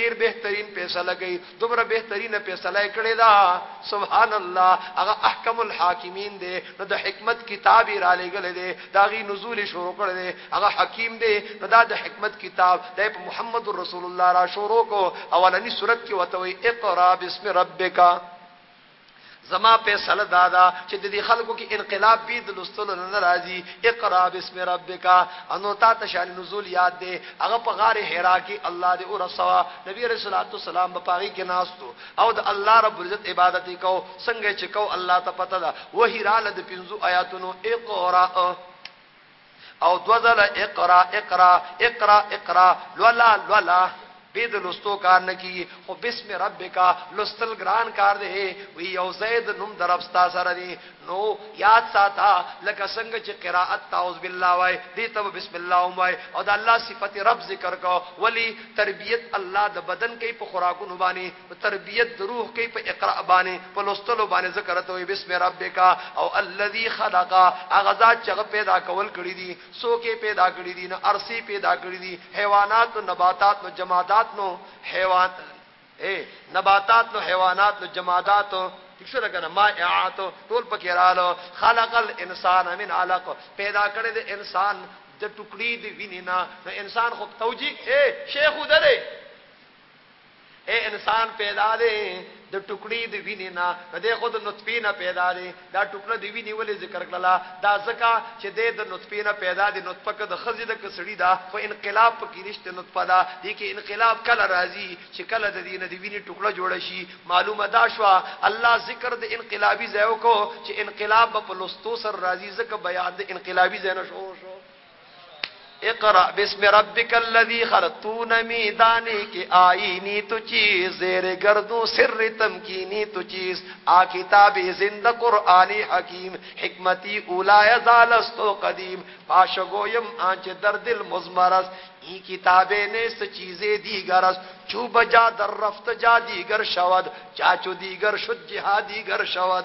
ډیر بهترین فیصله کوي دومره بهترینه فیصله کړې ده سبحان الله هغه احکم الحاکمین دی نو د حکمت کتاب را لګل دی دا غي نزول شروع کړ دی هغه حکیم دی نو دا د حکمت کتاب د محمد رسول الله را شروع کو اولنی صورت کې وته وي اقرا بسم ربک زما فیصله دا ده چې د دې خلکو کې انقلاب به د لستلو نه ناراضي اقرا بسم ربک انو تا تشان نزول یاد دی هغه په غار حرا کې الله دې اور سوا نبی رسول الله والسلام په پاغي کې ناستو او د الله رب عزت عبادت کو څنګه چې کو الله ته پته ده وحی را لد پنځو آیاتونو اقرا او دو ځله اقرا اقرا اقرا اقرا لولا لولا به د لستو کار نه کی خو بسم ربک لستل ګران کار دی وی یو زید نوم دربستا سره دی نو یاد ساته لکه څنګه چې قرائت تعوذ بالله وای دی ته بسم الله هم وای او د الله صفت رب ذکر کو ولی تربیت الله د بدن کې په خوراکونو باندې په تربیت د روح کې په اقرا باندې په لوستلو باندې ذکر ته وي بسم ربک او الذی خلق هغه ذات چې هغه پیدا کول کړی دي سوکې پیدا کړی دي نو ارسی پیدا کړی دي حیوانات نو نباتات نو جمادات نو حیوان اے نباتات نو حیوانات نو جمادات څه کنه ما اعات ټول پکې رالو خلق الانسان من علق پیدا کړی د انسان د ټوکړي د وینې نه نو انسان خو توجی اے شیخ درې اې انسان پیدا دی د ټوکړي د وینې نه نو دی خو د نطفې نه پیدا دی دا ټوکړه د وینې ولې ذکر کړله دا ځکه چې دی د نطفې نه پیدا دی نطفه که د ښځې ده که سړي ده خو انقلاب پکې نشته نطفه ده دې کې انقلاب کله راځي چې کله د دې نه د وینې ټوکړه جوړه شي معلومه دا شوه الله ذکر د انقلابي ځای وکړو چې انقلاب به په لوستو سره راځي ځکه بیان د انقلابي ځای نه شو شو اقرا بسم ربک الذی خلق تو نمی دانی کی آئینی تو چیز زیر گردو سر تمکینی تو چیز آ کتاب زند قرآنی حکیم حکمتی اولای زالستو قدیم پاشگویم آنچ در دل مزمرس ای کتاب نیست چیز دیگر است چو بجا در رفت جا دیگر شود جا چو دیگر شد جها دیگر شود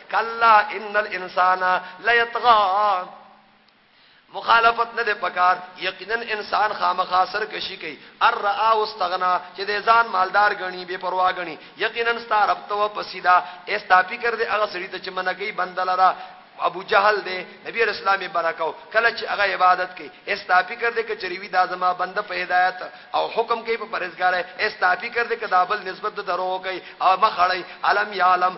کلا ان الانسان ليطغى مخالفت نه دی پکار یقینا انسان خامخا سر کشي کوي ار را واستغنا چې د ځان مالدار غني بے پروا غني یقینا ستاره رب تو پسیدا ایستا فکر دی هغه سړي ته چې منګي بندل را ابو جهل دی نبی رسول الله برکاو کله چې هغه عبادت کوي استافي کړ دې کچري وی دا زما بنده په هدایت او حکم کوي په پرهیزګار استافي کړ دې کدابل نسبت درو کوي او مخړی علم یعلم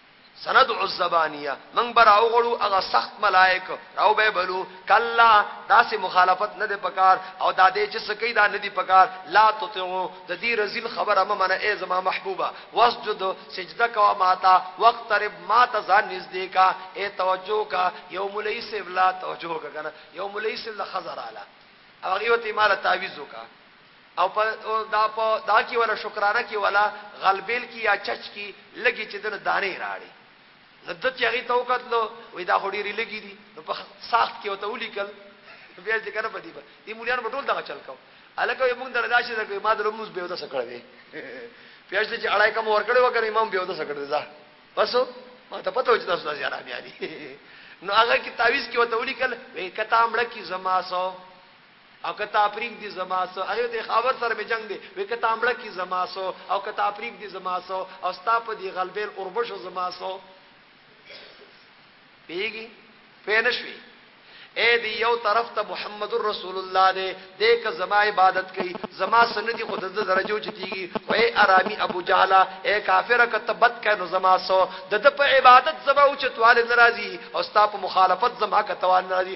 سندع الزبانیه من به راوغړو هغه سخت ملائک راو به بلو کلا داسې مخالفت نه دی پکار او دا دې چې سکی دا نه دی پکار لا تطعو د دې رزیل خبره مې منه ای زما محبوبه واسجد سجده کا ماتا وقترب ما ته ځان نږدې کا ای توجه کا یوم الیس لا توجه کا کنه یوم الیس لخزر علی هغه یو ته مال تعویذ وکړه او په دا په دا کی ولا شکرانه کی ولا غلبیل کی یا چچ کی لږی چی دنه دانی راړی نو دتی هغه ته وکتلو وی دا خو ډیری لږی دی نو په ساخت کی وته ولیکل بیا چې کنه پدی په دی مولیان په ټول دغه چل کو الکه یو موږ دل داسې درکې ما دل موږ به وته سکړه دی پیاش ته چې اړای کوم ور کړو وکړ امام به وته سکړه ځه پسو ما ته پته و چې تاسو داسې آرام یاري نو هغه کی تعویز کې وته ولیکل وی کته امړه کی زما سو او که تا پریږدي زما څه او یو دښاور سره مې جنګ دی وې که تا مړه کړي زما څه او که تا پریږدي زما څه او ستا په دې غلبیل اوربشو زما څه پیږي پوه نه شوي اے دی یو طرف ته محمد رسول الله دی دې ک زما عبادت کوي زما سندي خود د درجو چتیږي خو اے ارامي ابو جهل اے کافر ک تبت کینو زما سو د د په عبادت زما او چتوال ناراضي او ستا په مخالفت زما ک توان ناراضي